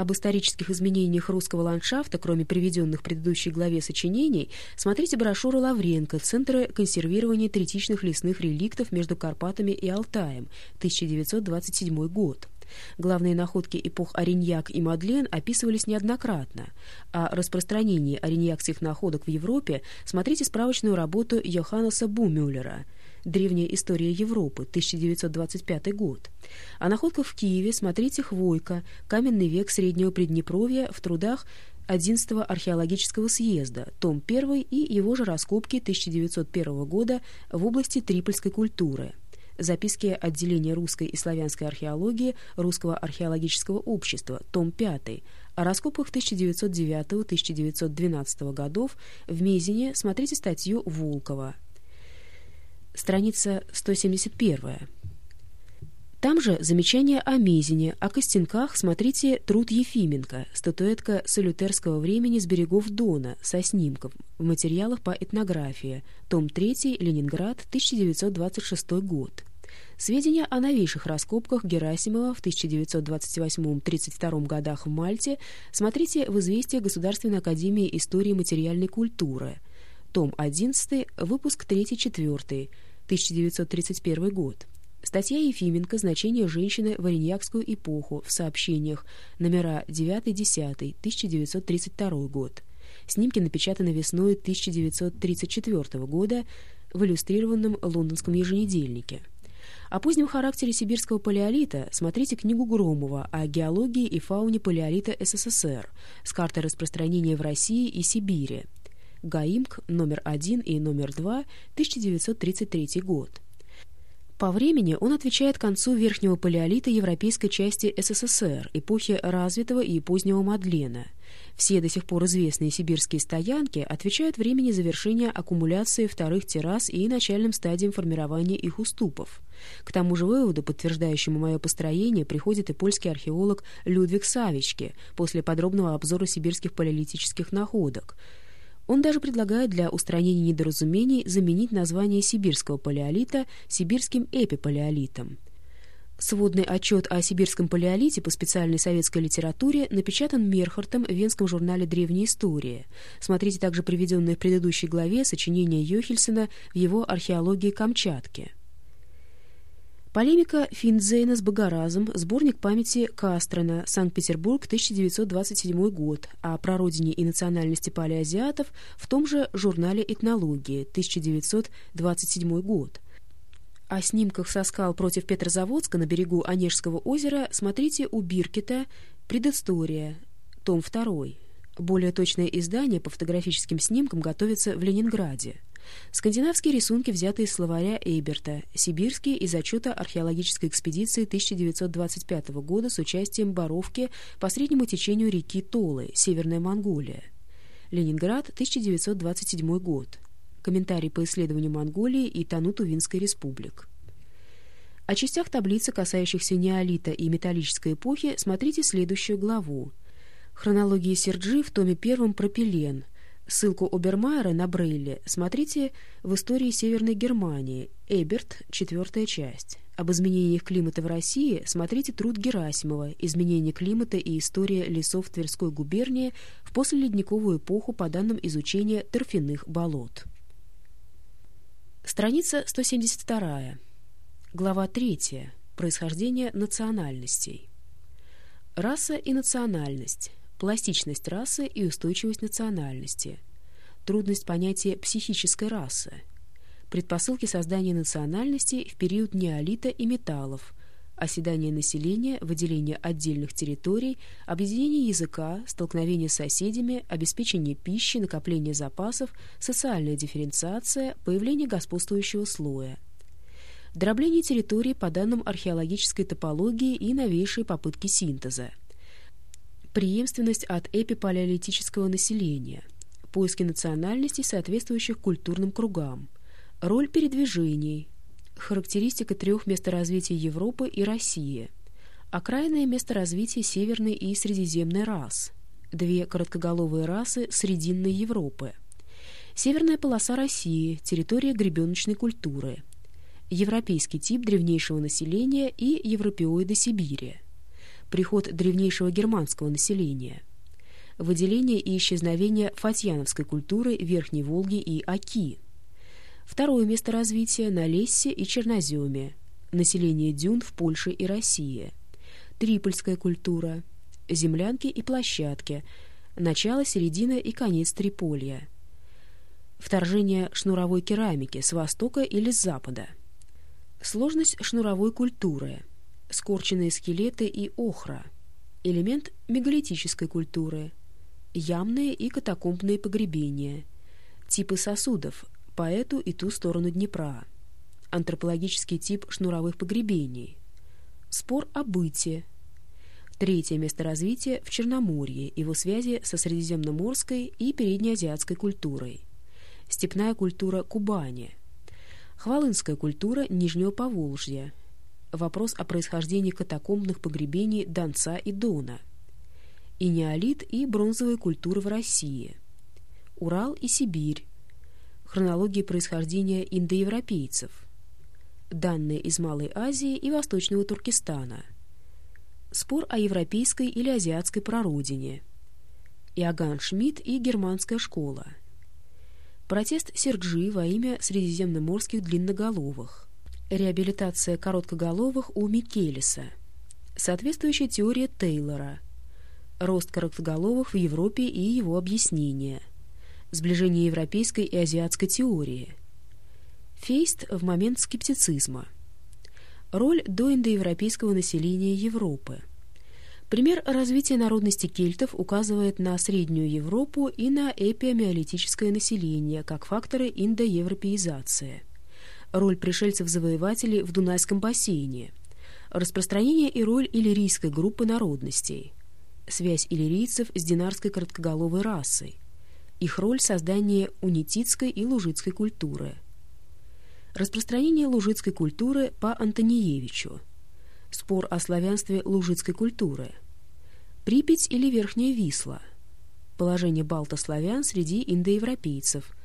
об исторических изменениях русского ландшафта, кроме приведенных в предыдущей главе сочинений, смотрите брошюру Лавренко «Центры консервирования третичных лесных реликтов между Карпатами и Алтаем», 1927 год. Главные находки эпох Ориньяк и Мадлен описывались неоднократно. О распространении ориньякских находок в Европе смотрите справочную работу Йоханнеса Бумюллера «Древняя история Европы», 1925 год. О находках в Киеве смотрите «Хвойка. Каменный век Среднего Приднепровья» в трудах 11-го археологического съезда, том 1 и его же раскопки 1901 года в области трипольской культуры. Записки отделения русской и славянской археологии Русского археологического общества, том 5. О раскопках 1909-1912 годов в Мезине смотрите статью Волкова. Страница 171. Там же замечание о Мезине, о Костенках смотрите труд Ефименко, статуэтка салютерского времени с берегов Дона, со снимков, в материалах по этнографии, том 3, Ленинград, 1926 год. Сведения о новейших раскопках Герасимова в 1928-32 годах в Мальте смотрите в известии Государственной академии истории материальной культуры. Том 11, выпуск 3-4, 1931 год. Статья Ефименко «Значение женщины в Ориньякскую эпоху» в сообщениях, номера 9-10, 1932 год. Снимки напечатаны весной 1934 года в иллюстрированном лондонском еженедельнике. О позднем характере сибирского палеолита смотрите книгу Громова о геологии и фауне палеолита СССР с картой распространения в России и Сибири. ГАИМК номер 1 и номер 2, 1933 год. По времени он отвечает концу верхнего палеолита европейской части СССР, эпохи развитого и позднего Мадлена. Все до сих пор известные сибирские стоянки отвечают времени завершения аккумуляции вторых террас и начальным стадиям формирования их уступов. К тому же выводу, подтверждающему мое построение, приходит и польский археолог Людвиг Савички после подробного обзора сибирских палеолитических находок – он даже предлагает для устранения недоразумений заменить название сибирского палеолита сибирским эпипалеолитом. Сводный отчет о сибирском палеолите по специальной советской литературе напечатан Мерхартом в венском журнале «Древняя история». Смотрите также приведенное в предыдущей главе сочинение Йохельсена в его «Археологии Камчатки». Полемика Финдзейна с Богоразом, сборник памяти Кастрена, Санкт-Петербург, 1927 год, о прародине и национальности палеазиатов в том же журнале «Этнология», 1927 год. О снимках со скал против Петрозаводска на берегу Онежского озера смотрите у Биркета «Предыстория», том 2. Более точное издание по фотографическим снимкам готовится в Ленинграде. Скандинавские рисунки взяты из словаря Эйберта, сибирские из отчета археологической экспедиции 1925 года с участием Боровки по среднему течению реки Толы, Северная Монголия. Ленинград, 1927 год. Комментарий по исследованию Монголии и Тануту-Винской республик. О частях таблицы, касающихся неолита и металлической эпохи, смотрите следующую главу. Хронология Серджи в томе первом «Пропилен», Ссылку Обермайера на Брейли смотрите в «Истории Северной Германии», Эберт, четвертая часть. Об изменениях климата в России смотрите труд Герасимова «Изменение климата и история лесов Тверской губернии в послеледниковую эпоху по данным изучения торфяных болот». Страница 172. Глава 3. Происхождение национальностей. Раса и национальность пластичность расы и устойчивость национальности, трудность понятия психической расы, предпосылки создания национальности в период неолита и металлов, оседание населения, выделение отдельных территорий, объединение языка, столкновение с соседями, обеспечение пищи, накопление запасов, социальная дифференциация, появление господствующего слоя – дробление территорий по данным археологической топологии и новейшие попытки синтеза, преемственность от эпипалеолитического населения, поиски национальностей, соответствующих культурным кругам, роль передвижений, характеристика трех месторазвитий Европы и России, окраинное месторазвитие северной и средиземной рас, две короткоголовые расы Срединной Европы, северная полоса России, территория гребеночной культуры, европейский тип древнейшего населения и европеоиды Сибири, приход древнейшего германского населения, выделение и исчезновение фатьяновской культуры Верхней Волги и Оки, второе место развития на Лессе и Черноземе, население дюн в Польше и России, трипольская культура, землянки и площадки, начало, середина и конец Триполья, вторжение шнуровой керамики с востока или с запада, сложность шнуровой культуры, скорченные скелеты и охра, элемент мегалитической культуры, ямные и катакомбные погребения, типы сосудов по эту и ту сторону Днепра, антропологический тип шнуровых погребений, спор о быте, третье место развития в Черноморье, его связи со средиземноморской и переднеазиатской культурой, степная культура Кубани, хвалынская культура Нижнего Поволжья, вопрос о происхождении катакомбных погребений Донца и Дона, и неолит и бронзовые культуры в России, Урал и Сибирь, хронология происхождения индоевропейцев – данные из Малой Азии и Восточного Туркестана, спор о европейской или азиатской прародине, Иоганн Шмидт и германская школа, протест Серджи во имя средиземноморских длинноголовых, реабилитация короткоголовых у Микелиса, соответствующая теория Тейлора, рост короткоголовых в Европе и его объяснение, сближение европейской и азиатской теории – Фейст в момент скептицизма. Роль доиндоевропейского населения Европы. Пример развития народности кельтов указывает на Среднюю Европу и на эпиомиолитическое население как факторы индоевропеизации. Роль пришельцев-завоевателей в Дунайском бассейне. Распространение и роль иллирийской группы народностей. Связь иллирийцев с динарской короткоголовой расой. Их роль создания унититской и лужицкой культуры – Распространение лужицкой культуры по Антониевичу. Спор о славянстве лужицкой культуры. Припять или Верхняя Висла. Положение балтославян среди индоевропейцев.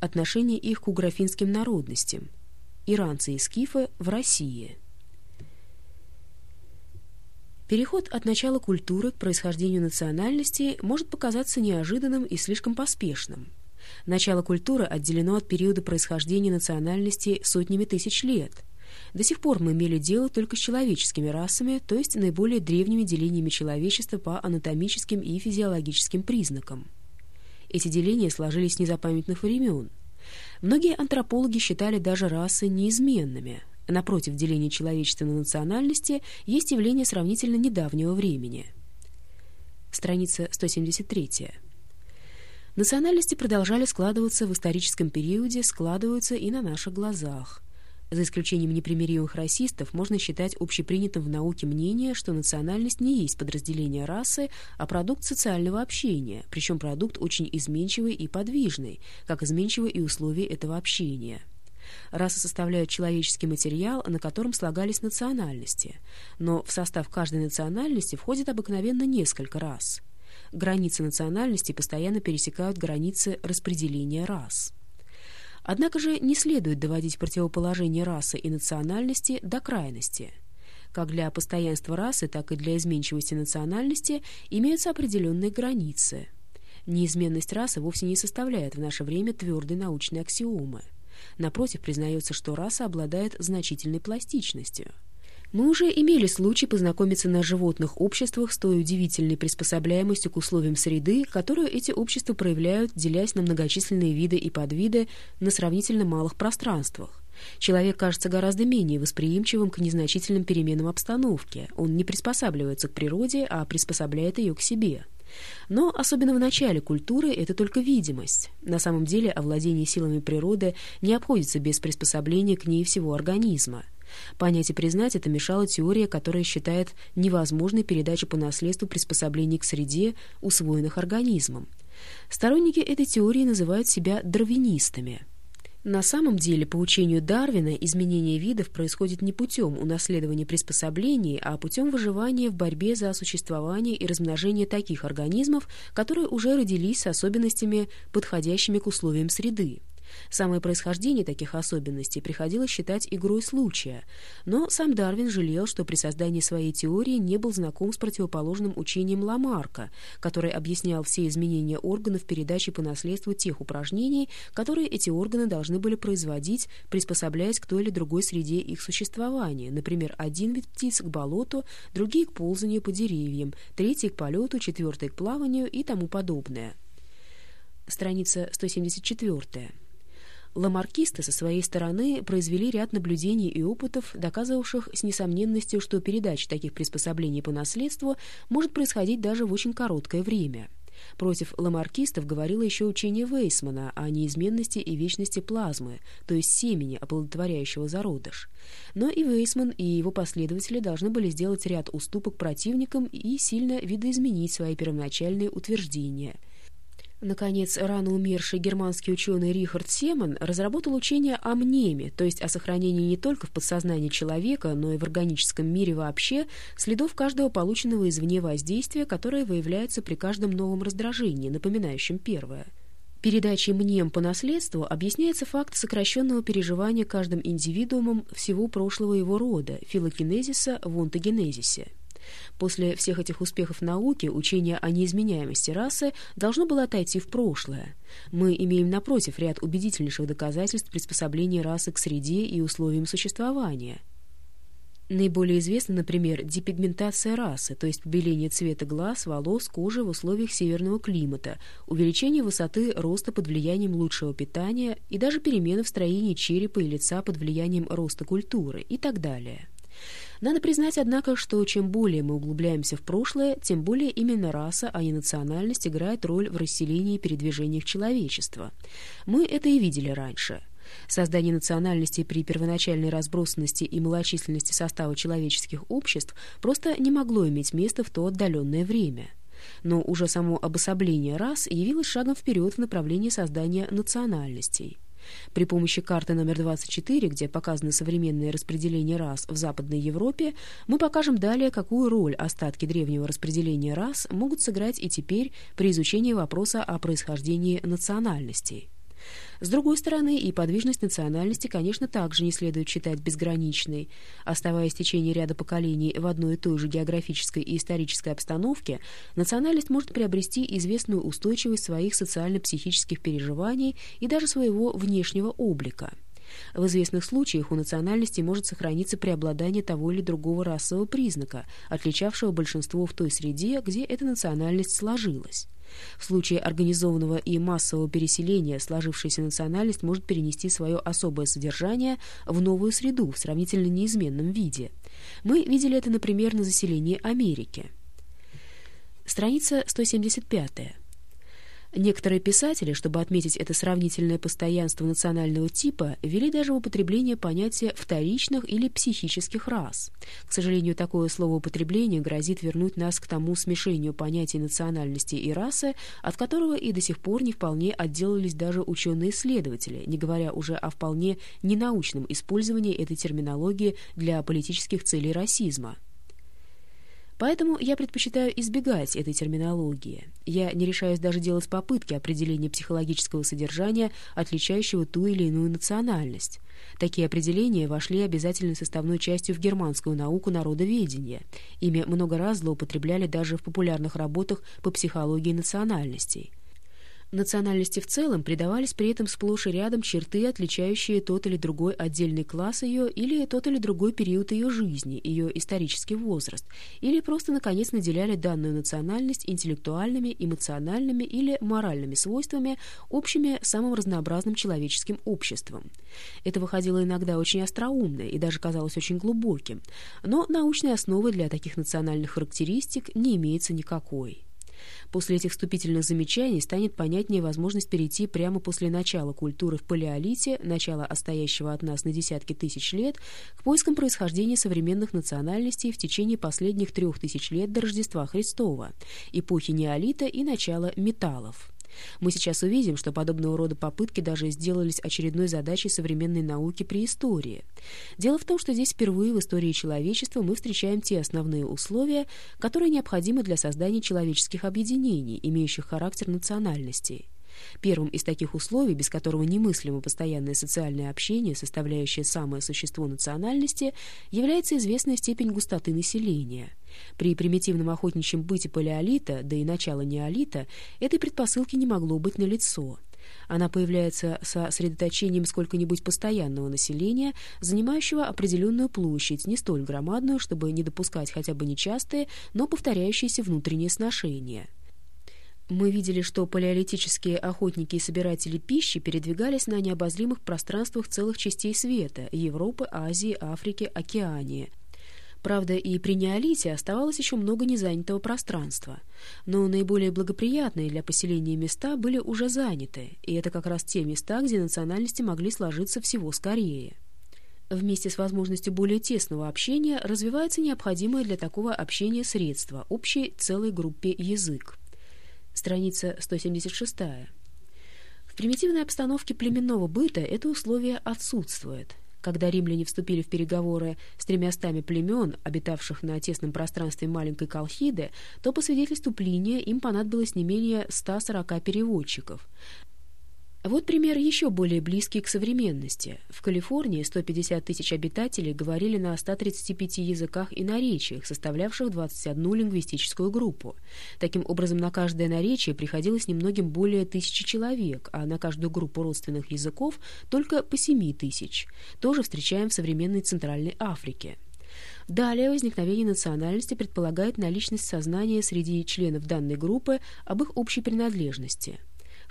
Отношение их к уграфинским народностям. Иранцы и скифы в России. Переход от начала культуры к происхождению национальности может показаться неожиданным и слишком поспешным – Начало культуры отделено от периода происхождения национальности сотнями тысяч лет. До сих пор мы имели дело только с человеческими расами, то есть наиболее древними делениями человечества по анатомическим и физиологическим признакам. Эти деления сложились с незапамятных времен. Многие антропологи считали даже расы неизменными. Напротив деления человечества на национальности есть явление сравнительно недавнего времени. Страница 173. Национальности продолжали складываться в историческом периоде, складываются и на наших глазах. За исключением непримиримых расистов можно считать общепринятым в науке мнение, что национальность не есть подразделение расы, а продукт социального общения, причем продукт очень изменчивый и подвижный, как изменчивы и условия этого общения. Расы составляют человеческий материал, на котором слагались национальности, но в состав каждой национальности входит обыкновенно несколько рас – границы национальности постоянно пересекают границы распределения рас. Однако же не следует доводить противоположение расы и национальности до крайности. Как для постоянства расы, так и для изменчивости национальности имеются определенные границы. Неизменность расы вовсе не составляет в наше время твердой научной аксиомы. Напротив, признается, что раса обладает значительной пластичностью – мы уже имели случай познакомиться на животных обществах с той удивительной приспособляемостью к условиям среды, которую эти общества проявляют, делясь на многочисленные виды и подвиды на сравнительно малых пространствах. Человек кажется гораздо менее восприимчивым к незначительным переменам обстановки. Он не приспосабливается к природе, а приспособляет ее к себе. Но особенно в начале культуры это только видимость. На самом деле овладение силами природы не обходится без приспособления к ней всего организма. Понять и признать это мешала теория, которая считает невозможной передачу по наследству приспособлений к среде, усвоенных организмом. Сторонники этой теории называют себя дарвинистами. На самом деле, по учению Дарвина, изменение видов происходит не путем унаследования приспособлений, а путем выживания в борьбе за существование и размножение таких организмов, которые уже родились с особенностями, подходящими к условиям среды. Самое происхождение таких особенностей приходилось считать игрой случая, но сам Дарвин жалел, что при создании своей теории не был знаком с противоположным учением Ламарка, который объяснял все изменения органов передачи по наследству тех упражнений, которые эти органы должны были производить, приспособляясь к той или другой среде их существования, например, один вид птиц к болоту, другие к ползанию по деревьям, третий к полету, четвертый к плаванию и тому подобное. Страница 174. Ламаркисты со своей стороны произвели ряд наблюдений и опытов, доказывавших с несомненностью, что передача таких приспособлений по наследству может происходить даже в очень короткое время. Против ламаркистов говорило еще учение Вейсмана о неизменности и вечности плазмы, то есть семени, оплодотворяющего зародыш. Но и Вейсман, и его последователи должны были сделать ряд уступок противникам и сильно видоизменить свои первоначальные утверждения – Наконец, рано умерший германский ученый Рихард Семан разработал учение о мнеме, то есть о сохранении не только в подсознании человека, но и в органическом мире вообще следов каждого полученного извне воздействия, которое выявляется при каждом новом раздражении, напоминающем первое. Передачей мнем по наследству объясняется факт сокращенного переживания каждым индивидуумом всего прошлого его рода, филокинезиса в онтогенезисе. После всех этих успехов науки учение о неизменяемости расы должно было отойти в прошлое. Мы имеем, напротив, ряд убедительнейших доказательств приспособления расы к среде и условиям существования. Наиболее известна, например, депигментация расы, то есть побеление цвета глаз, волос, кожи в условиях северного климата, увеличение высоты роста под влиянием лучшего питания и даже перемены в строении черепа и лица под влиянием роста культуры и так далее. Надо признать, однако, что чем более мы углубляемся в прошлое, тем более именно раса, а не национальность играет роль в расселении и передвижениях человечества. Мы это и видели раньше. Создание национальности при первоначальной разбросанности и малочисленности состава человеческих обществ просто не могло иметь места в то отдаленное время. Но уже само обособление рас явилось шагом вперед в направлении создания национальностей. При помощи карты номер 24, где показано современное распределение рас в Западной Европе, мы покажем далее, какую роль остатки древнего распределения рас могут сыграть и теперь при изучении вопроса о происхождении национальностей. С другой стороны, и подвижность национальности, конечно, также не следует считать безграничной. Оставаясь в течение ряда поколений в одной и той же географической и исторической обстановке, национальность может приобрести известную устойчивость своих социально-психических переживаний и даже своего внешнего облика. В известных случаях у национальности может сохраниться преобладание того или другого расового признака, отличавшего большинство в той среде, где эта национальность сложилась. В случае организованного и массового переселения сложившаяся национальность может перенести свое особое содержание в новую среду в сравнительно неизменном виде. Мы видели это, например, на заселении Америки. Страница 175. Некоторые писатели, чтобы отметить это сравнительное постоянство национального типа, ввели даже в употребление понятия вторичных или психических рас. К сожалению, такое словоупотребление грозит вернуть нас к тому смешению понятий национальности и расы, от которого и до сих пор не вполне отделались даже ученые-исследователи, не говоря уже о вполне ненаучном использовании этой терминологии для политических целей расизма. Поэтому я предпочитаю избегать этой терминологии. Я не решаюсь даже делать попытки определения психологического содержания, отличающего ту или иную национальность. Такие определения вошли обязательной составной частью в германскую науку народоведения. Ими много раз злоупотребляли даже в популярных работах по психологии национальностей. Национальности в целом придавались при этом сплошь и рядом черты, отличающие тот или другой отдельный класс ее или тот или другой период ее жизни, ее исторический возраст, или просто, наконец, наделяли данную национальность интеллектуальными, эмоциональными или моральными свойствами, общими самым разнообразным человеческим обществом. Это выходило иногда очень остроумно и даже казалось очень глубоким, но научной основы для таких национальных характеристик не имеется никакой. После этих вступительных замечаний станет понятнее возможность перейти прямо после начала культуры в палеолите, начала отстоящего от нас на десятки тысяч лет, к поискам происхождения современных национальностей в течение последних трех тысяч лет до Рождества Христова, эпохи неолита и начала металлов. Мы сейчас увидим, что подобного рода попытки даже сделались очередной задачей современной науки при истории. Дело в том, что здесь впервые в истории человечества мы встречаем те основные условия, которые необходимы для создания человеческих объединений, имеющих характер национальностей. Первым из таких условий, без которого немыслимо постоянное социальное общение, составляющее самое существо национальности, является известная степень густоты населения. При примитивном охотничьем быте палеолита, да и начала неолита, этой предпосылки не могло быть налицо. Она появляется со средоточением сколько-нибудь постоянного населения, занимающего определенную площадь, не столь громадную, чтобы не допускать хотя бы нечастые, но повторяющиеся внутренние сношения. Мы видели, что палеолитические охотники и собиратели пищи передвигались на необозримых пространствах целых частей света – Европы, Азии, Африки, Океании. Правда, и при неолите оставалось еще много незанятого пространства. Но наиболее благоприятные для поселения места были уже заняты, и это как раз те места, где национальности могли сложиться всего скорее. Вместе с возможностью более тесного общения развивается необходимое для такого общения средство – общий целой группе язык. Страница 176. В примитивной обстановке племенного быта это условие отсутствует. Когда римляне вступили в переговоры с тремястами племен, обитавших на тесном пространстве маленькой Колхиды, то, по свидетельству Плиния, им понадобилось не менее 140 переводчиков. Вот пример еще более близкий к современности. В Калифорнии 150 тысяч обитателей говорили на 135 языках и наречиях, составлявших 21 лингвистическую группу. Таким образом, на каждое наречие приходилось немногим более тысячи человек, а на каждую группу родственных языков только по 7 тысяч. Тоже встречаем в современной Центральной Африке. Далее возникновение национальности предполагает наличность сознания среди членов данной группы об их общей принадлежности –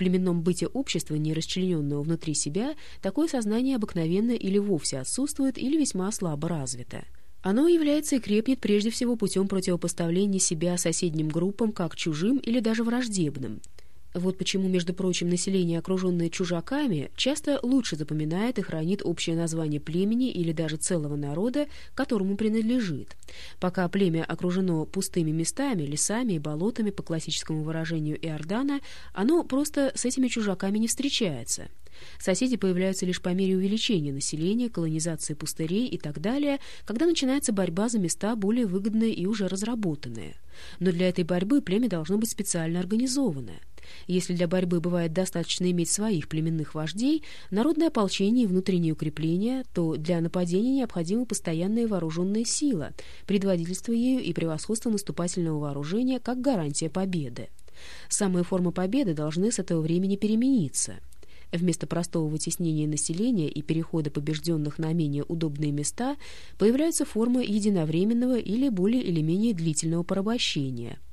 племенном быте общества, не расчлененного внутри себя, такое сознание обыкновенно или вовсе отсутствует, или весьма слабо развито. Оно является и крепнет прежде всего путем противопоставления себя соседним группам как чужим или даже враждебным – вот почему, между прочим, население, окруженное чужаками, часто лучше запоминает и хранит общее название племени или даже целого народа, которому принадлежит. Пока племя окружено пустыми местами, лесами и болотами, по классическому выражению Иордана, оно просто с этими чужаками не встречается. Соседи появляются лишь по мере увеличения населения, колонизации пустырей и так далее, когда начинается борьба за места более выгодные и уже разработанные. Но для этой борьбы племя должно быть специально организованное. Если для борьбы бывает достаточно иметь своих племенных вождей, народное ополчение и внутреннее укрепление, то для нападения необходима постоянная вооруженная сила, предводительство ею и превосходство наступательного вооружения как гарантия победы. Самые формы победы должны с этого времени перемениться. Вместо простого вытеснения населения и перехода побежденных на менее удобные места появляются формы единовременного или более или менее длительного порабощения –